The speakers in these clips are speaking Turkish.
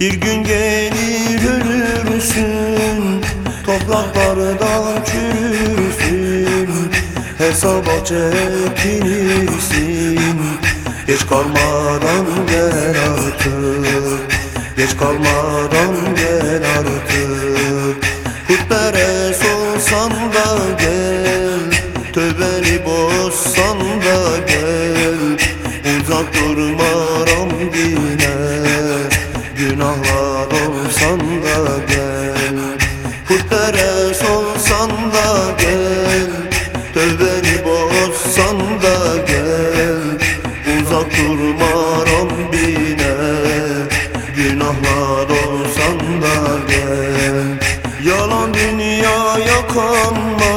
Bir gün gelir ölürsün Topraklardan çürürsün Hesaba çekilirsin. Geç kalmadan gel artık. Geç kalmadan gel artık. Putperest olsan da gel Durma Rabbine Günahlar olsan da gel. Yalan dünyaya kanma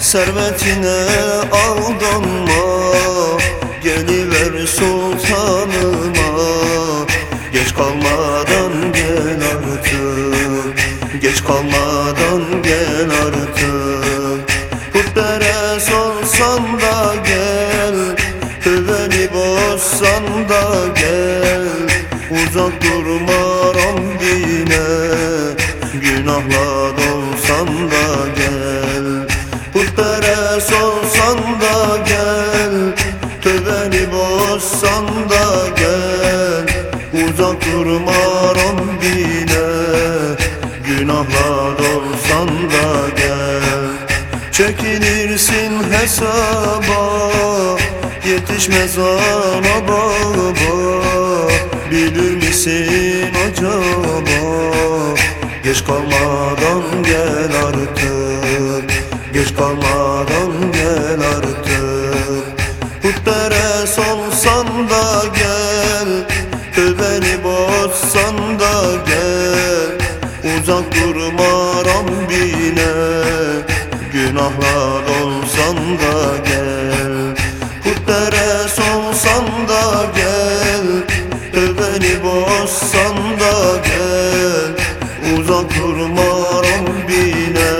Servetine aldanma. Geliver sultanıma Geç kalmadan gel artık. Geç kalmadan gel artık. Putperest olsan Uzak durma Rabbine Günahlar olsan da gel Putperest olsan da gel Tövbeni bozsan da gel. Uzak durma Rabbine Günahlar olsan da gel. Çekilirsin hesaba Yetişmez ana baba Bilir misin acaba? Geç kalmadan gel artık. Geç kalmadan gel artık. Putperest olsan da gel. Tövbeni bozsan da gel. Uzak durma Rabbine Günahlar olsan da gel. Putperest olsan da bozsan da gel Uzak durma Rabbine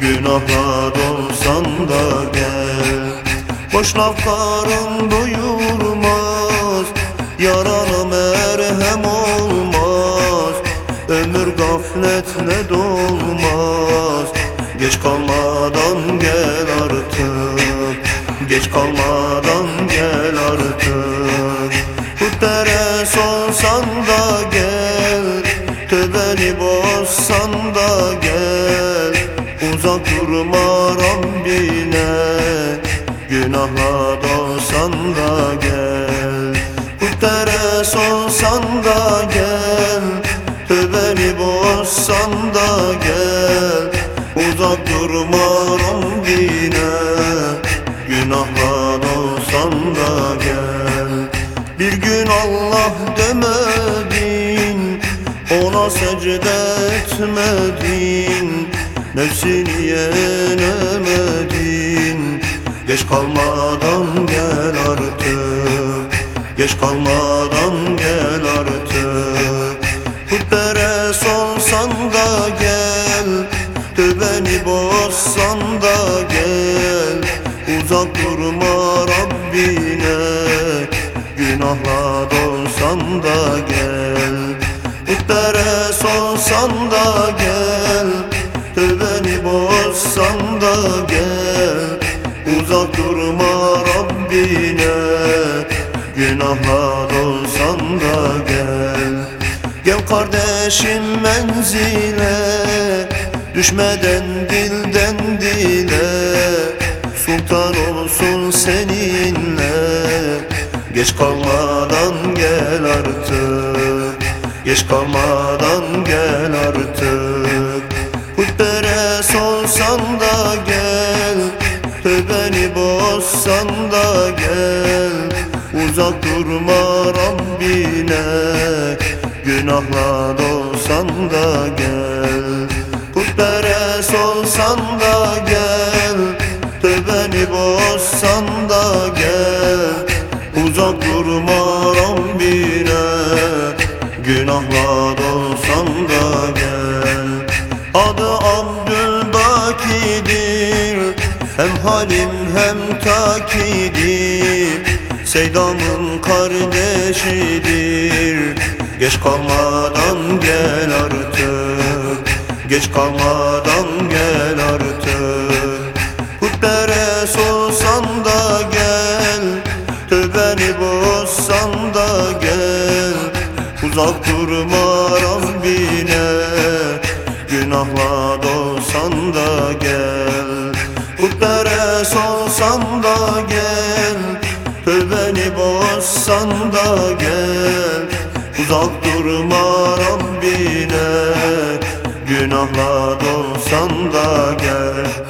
Günahlar olsan da gel Boş lafların doyurmaz Yarana merhem olmaz Ömür gafletle dolmaz. Geç kalmadan gel artık Geç kalmadan gel artık Tövbeni bozsan da gel Uzak durma Rabbine. Günahlar olsan da gel Putperest olsan da gel. Tövbeni bozsan da gel Uzak durma Rabbine. Günahlar olsan da gel. Bir gün Allah demedin Ona secde etmedin Nefsini yenemedin. Geç kalmadan gel artık Geç kalmadan gel artık. Putperest olsan da gel Tövbeni bozsan da gel. Uzak durma Rabbine Günahlar olsan da gel Putperest olsan da gel Tövbeni bozsan da gel. Uzak durma Rabbine Günahlar olsan da gel. Gel kardeşim menzile Düşmeden dilden dile. Sultan olsun seninle Geç kalmadan gel artık Geç kalmadan gel artık. Putperest olsan da gel. Tövbeni bozsan da gel. Uzak durma Rabbine. Günahlar olsan da gel. Putperest olsan da gel. Tövbeni bozsan da gel. Uzak durma Rabbine Günahlar olsan da gel. Adı Abdülbaki'dir. Hem halim hem takidir. Seydam'ın kardeşidir. Geç kalmadan gel artık. Geç kalmadan gel artık. Putlere Uzak durma Rabbine Günahla dolsan da gel Putlere solsan da gel. Tövbeni bozsan da gel Uzak durma Rabbine Günahla dolsan da gel